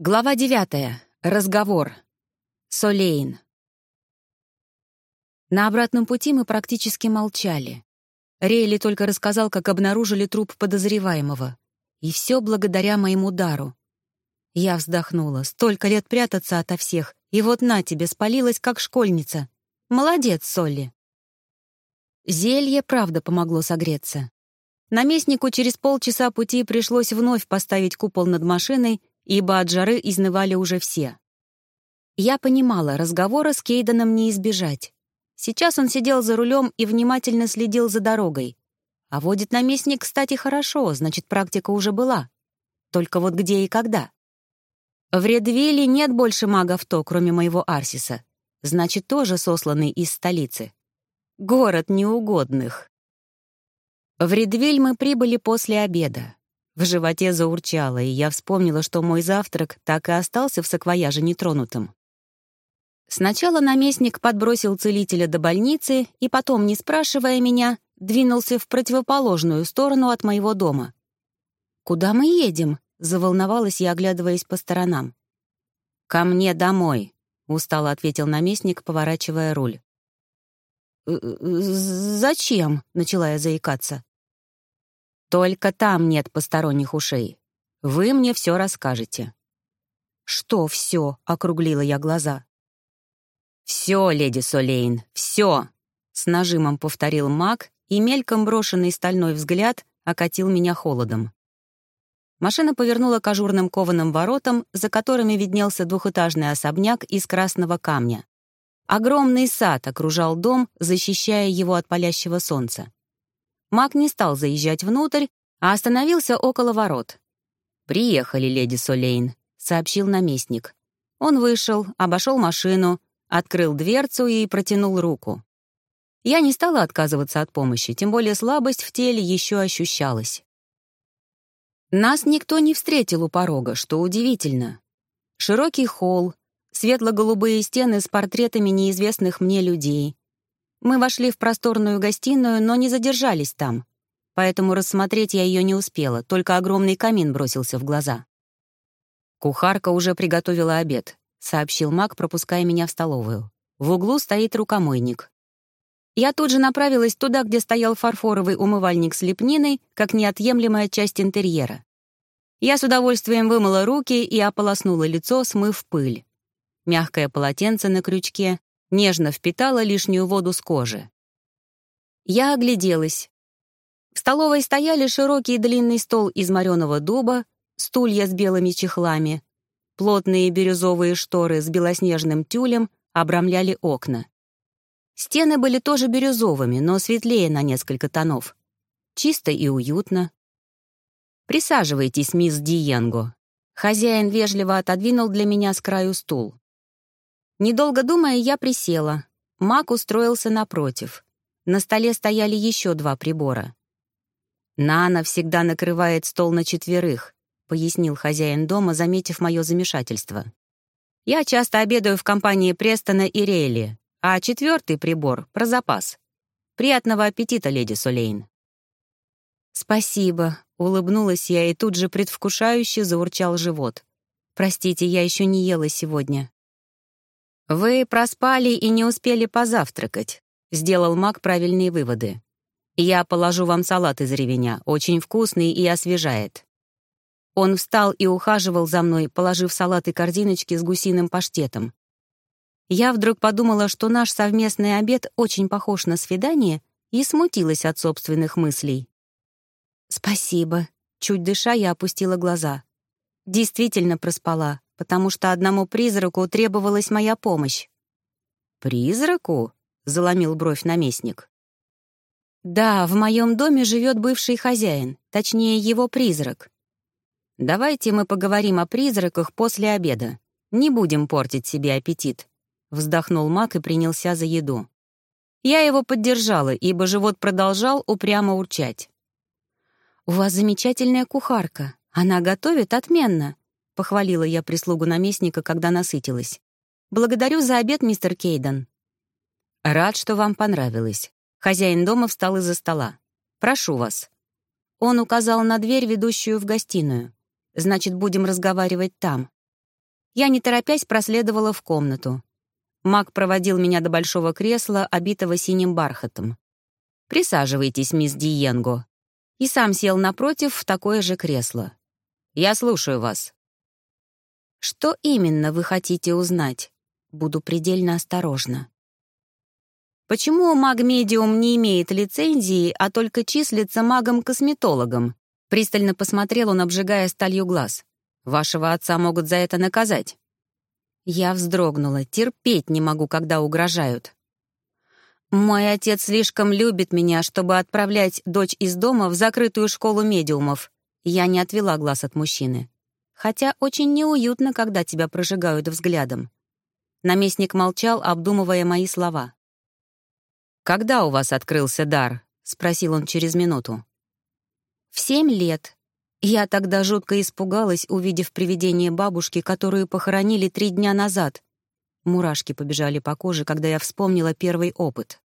Глава девятая. Разговор. Солейн. На обратном пути мы практически молчали. Рейли только рассказал, как обнаружили труп подозреваемого. И все благодаря моему дару. Я вздохнула. Столько лет прятаться ото всех, и вот на тебе спалилась, как школьница. Молодец, Солли. Зелье, правда, помогло согреться. Наместнику через полчаса пути пришлось вновь поставить купол над машиной ибо от жары изнывали уже все. Я понимала, разговора с Кейденом не избежать. Сейчас он сидел за рулем и внимательно следил за дорогой. А водит наместник, кстати, хорошо, значит, практика уже была. Только вот где и когда? В Редвилле нет больше магов то, кроме моего Арсиса. Значит, тоже сосланный из столицы. Город неугодных. В Редвиль мы прибыли после обеда. В животе заурчало, и я вспомнила, что мой завтрак так и остался в саквояже нетронутым. Сначала наместник подбросил целителя до больницы и потом, не спрашивая меня, двинулся в противоположную сторону от моего дома. «Куда мы едем?» — заволновалась я, оглядываясь по сторонам. «Ко мне домой», — устало ответил наместник, поворачивая руль. «Э, э, «Зачем?» — начала я заикаться. Только там нет посторонних ушей. Вы мне все расскажете». «Что все?» — округлила я глаза. «Все, леди Солейн, все!» — с нажимом повторил маг, и мельком брошенный стальной взгляд окатил меня холодом. Машина повернула к ажурным кованым воротам, за которыми виднелся двухэтажный особняк из красного камня. Огромный сад окружал дом, защищая его от палящего солнца. Маг не стал заезжать внутрь, а остановился около ворот. «Приехали, леди Солейн», — сообщил наместник. Он вышел, обошел машину, открыл дверцу и протянул руку. Я не стала отказываться от помощи, тем более слабость в теле еще ощущалась. Нас никто не встретил у порога, что удивительно. Широкий холл, светло-голубые стены с портретами неизвестных мне людей, мы вошли в просторную гостиную, но не задержались там, поэтому рассмотреть я ее не успела, только огромный камин бросился в глаза. «Кухарка уже приготовила обед», — сообщил Мак, пропуская меня в столовую. В углу стоит рукомойник. Я тут же направилась туда, где стоял фарфоровый умывальник с лепниной, как неотъемлемая часть интерьера. Я с удовольствием вымыла руки и ополоснула лицо, смыв пыль. Мягкое полотенце на крючке, нежно впитала лишнюю воду с кожи. Я огляделась. В столовой стояли широкий длинный стол из мореного дуба, стулья с белыми чехлами, плотные бирюзовые шторы с белоснежным тюлем обрамляли окна. Стены были тоже бирюзовыми, но светлее на несколько тонов. Чисто и уютно. «Присаживайтесь, мисс Диенго». Хозяин вежливо отодвинул для меня с краю стул. Недолго думая, я присела. Мак устроился напротив. На столе стояли еще два прибора. «Нана всегда накрывает стол на четверых», — пояснил хозяин дома, заметив мое замешательство. «Я часто обедаю в компании Престона и Рейли, а четвертый прибор — про запас. Приятного аппетита, леди Сулейн». «Спасибо», — улыбнулась я и тут же предвкушающе заурчал живот. «Простите, я еще не ела сегодня». «Вы проспали и не успели позавтракать», — сделал маг правильные выводы. «Я положу вам салат из ревеня, очень вкусный и освежает». Он встал и ухаживал за мной, положив салат и корзиночки с гусиным паштетом. Я вдруг подумала, что наш совместный обед очень похож на свидание, и смутилась от собственных мыслей. «Спасибо», — чуть дыша я опустила глаза. Действительно проспала, потому что одному призраку требовалась моя помощь. «Призраку?» — заломил бровь наместник. «Да, в моем доме живет бывший хозяин, точнее, его призрак. Давайте мы поговорим о призраках после обеда. Не будем портить себе аппетит», — вздохнул маг и принялся за еду. Я его поддержала, ибо живот продолжал упрямо урчать. «У вас замечательная кухарка. Она готовит отменно», похвалила я прислугу наместника, когда насытилась. «Благодарю за обед, мистер Кейден». «Рад, что вам понравилось». Хозяин дома встал из-за стола. «Прошу вас». Он указал на дверь, ведущую в гостиную. «Значит, будем разговаривать там». Я, не торопясь, проследовала в комнату. Маг проводил меня до большого кресла, обитого синим бархатом. «Присаживайтесь, мисс Диенго». И сам сел напротив в такое же кресло. «Я слушаю вас». «Что именно вы хотите узнать?» Буду предельно осторожна. Почему маг-медиум не имеет лицензии, а только числится магом-косметологом? Пристально посмотрел он, обжигая сталью глаз. Вашего отца могут за это наказать. Я вздрогнула. Терпеть не могу, когда угрожают. Мой отец слишком любит меня, чтобы отправлять дочь из дома в закрытую школу медиумов. Я не отвела глаз от мужчины. Хотя очень неуютно, когда тебя прожигают взглядом. Наместник молчал, обдумывая мои слова. «Когда у вас открылся дар?» — спросил он через минуту. «В семь лет. Я тогда жутко испугалась, увидев привидение бабушки, которую похоронили три дня назад. Мурашки побежали по коже, когда я вспомнила первый опыт.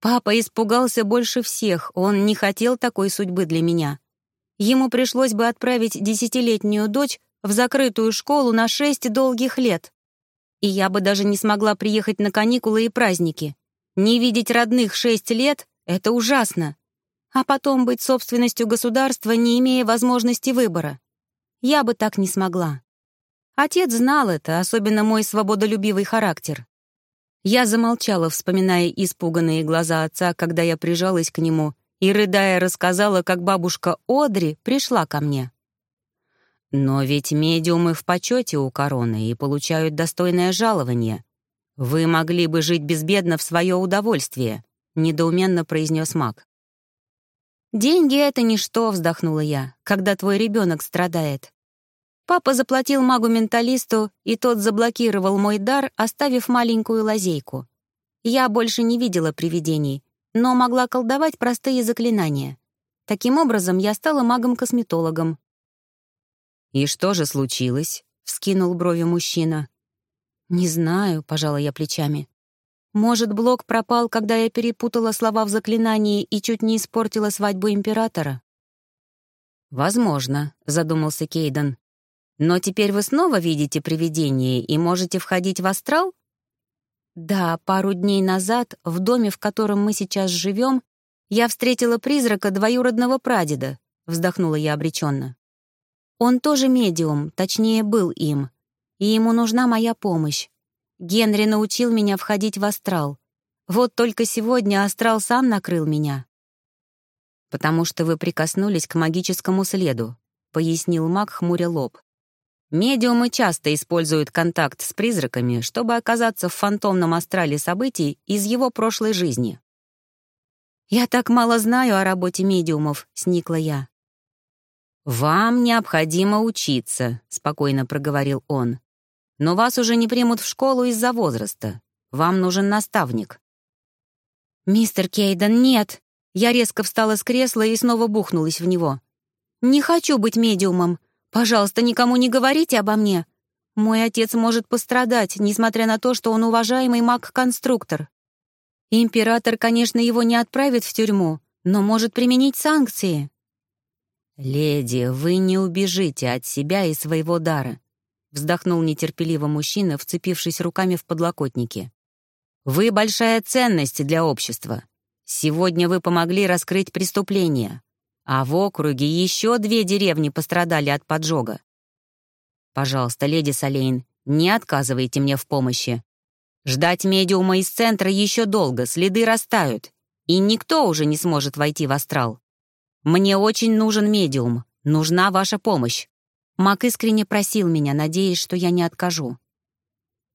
Папа испугался больше всех, он не хотел такой судьбы для меня. Ему пришлось бы отправить десятилетнюю дочь в закрытую школу на шесть долгих лет. И я бы даже не смогла приехать на каникулы и праздники. Не видеть родных шесть лет — это ужасно. А потом быть собственностью государства, не имея возможности выбора. Я бы так не смогла. Отец знал это, особенно мой свободолюбивый характер. Я замолчала, вспоминая испуганные глаза отца, когда я прижалась к нему и, рыдая, рассказала, как бабушка Одри пришла ко мне. «Но ведь медиумы в почете у короны и получают достойное жалование. «Вы могли бы жить безбедно в свое удовольствие», — недоуменно произнес маг. «Деньги — это ничто», — вздохнула я, «когда твой ребенок страдает». Папа заплатил магу-менталисту, и тот заблокировал мой дар, оставив маленькую лазейку. Я больше не видела привидений, но могла колдовать простые заклинания. Таким образом, я стала магом-косметологом. «И что же случилось?» — вскинул брови мужчина. «Не знаю», — пожала я плечами. «Может, блок пропал, когда я перепутала слова в заклинании и чуть не испортила свадьбу императора?» «Возможно», — задумался Кейден. «Но теперь вы снова видите привидение и можете входить в астрал?» «Да, пару дней назад, в доме, в котором мы сейчас живем, я встретила призрака двоюродного прадеда», — вздохнула я обреченно. «Он тоже медиум, точнее, был им и ему нужна моя помощь. Генри научил меня входить в астрал. Вот только сегодня астрал сам накрыл меня. «Потому что вы прикоснулись к магическому следу», — пояснил маг, хмуря лоб. «Медиумы часто используют контакт с призраками, чтобы оказаться в фантомном астрале событий из его прошлой жизни». «Я так мало знаю о работе медиумов», — сникла я. «Вам необходимо учиться», — спокойно проговорил он. Но вас уже не примут в школу из-за возраста. Вам нужен наставник». «Мистер Кейден, нет!» Я резко встала с кресла и снова бухнулась в него. «Не хочу быть медиумом. Пожалуйста, никому не говорите обо мне. Мой отец может пострадать, несмотря на то, что он уважаемый маг-конструктор. Император, конечно, его не отправит в тюрьму, но может применить санкции». «Леди, вы не убежите от себя и своего дара. Вздохнул нетерпеливо мужчина, вцепившись руками в подлокотники. «Вы большая ценность для общества. Сегодня вы помогли раскрыть преступление, а в округе еще две деревни пострадали от поджога. Пожалуйста, леди Солейн, не отказывайте мне в помощи. Ждать медиума из центра еще долго, следы растают, и никто уже не сможет войти в астрал. Мне очень нужен медиум, нужна ваша помощь. Мак искренне просил меня, надеясь, что я не откажу.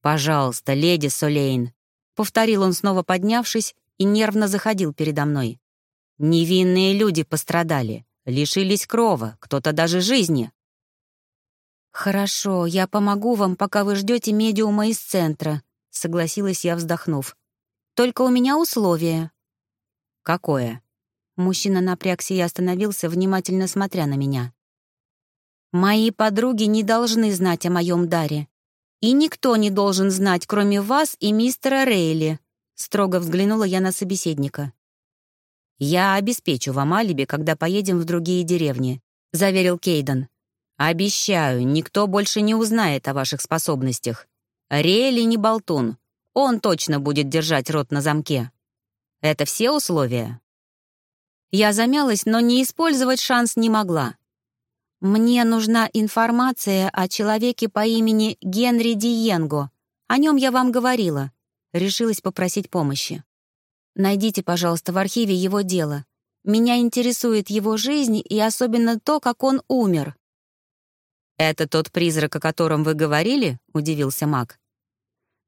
«Пожалуйста, леди Солейн», — повторил он, снова поднявшись, и нервно заходил передо мной. «Невинные люди пострадали, лишились крова, кто-то даже жизни». «Хорошо, я помогу вам, пока вы ждете медиума из центра», — согласилась я, вздохнув. «Только у меня условие». «Какое?» Мужчина напрягся и остановился, внимательно смотря на меня. Мои подруги не должны знать о моем даре. И никто не должен знать, кроме вас и мистера Рейли. Строго взглянула я на собеседника. «Я обеспечу вам алиби, когда поедем в другие деревни», — заверил Кейден. Обещаю, никто больше не узнает о ваших способностях. Рейли не болтун. Он точно будет держать рот на замке. Это все условия?» Я замялась, но не использовать шанс не могла. «Мне нужна информация о человеке по имени Генри Диенго. О нем я вам говорила». Решилась попросить помощи. «Найдите, пожалуйста, в архиве его дело. Меня интересует его жизнь и особенно то, как он умер». «Это тот призрак, о котором вы говорили?» — удивился маг.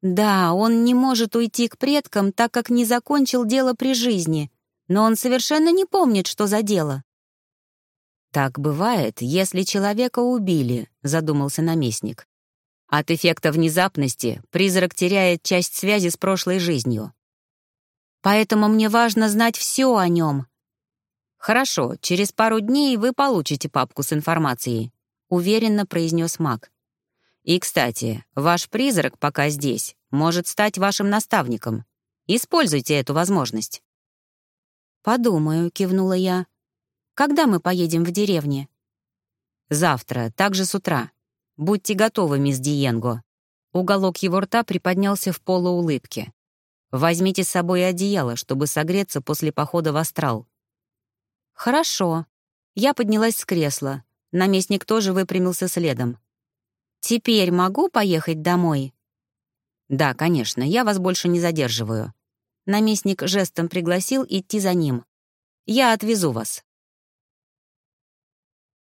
Да, он не может уйти к предкам, так как не закончил дело при жизни, но он совершенно не помнит, что за дело. «Так бывает, если человека убили», — задумался наместник. «От эффекта внезапности призрак теряет часть связи с прошлой жизнью. Поэтому мне важно знать все о нем». «Хорошо, через пару дней вы получите папку с информацией», — уверенно произнес маг. И, кстати, ваш призрак пока здесь может стать вашим наставником. Используйте эту возможность». «Подумаю», — кивнула я. «Когда мы поедем в деревню?» «Завтра, также с утра. Будьте готовы, мисс Диенго». Уголок его рта приподнялся в полуулыбке. «Возьмите с собой одеяло, чтобы согреться после похода в астрал». «Хорошо». Я поднялась с кресла. Наместник тоже выпрямился следом. «Теперь могу поехать домой?» «Да, конечно, я вас больше не задерживаю». Наместник жестом пригласил идти за ним. «Я отвезу вас».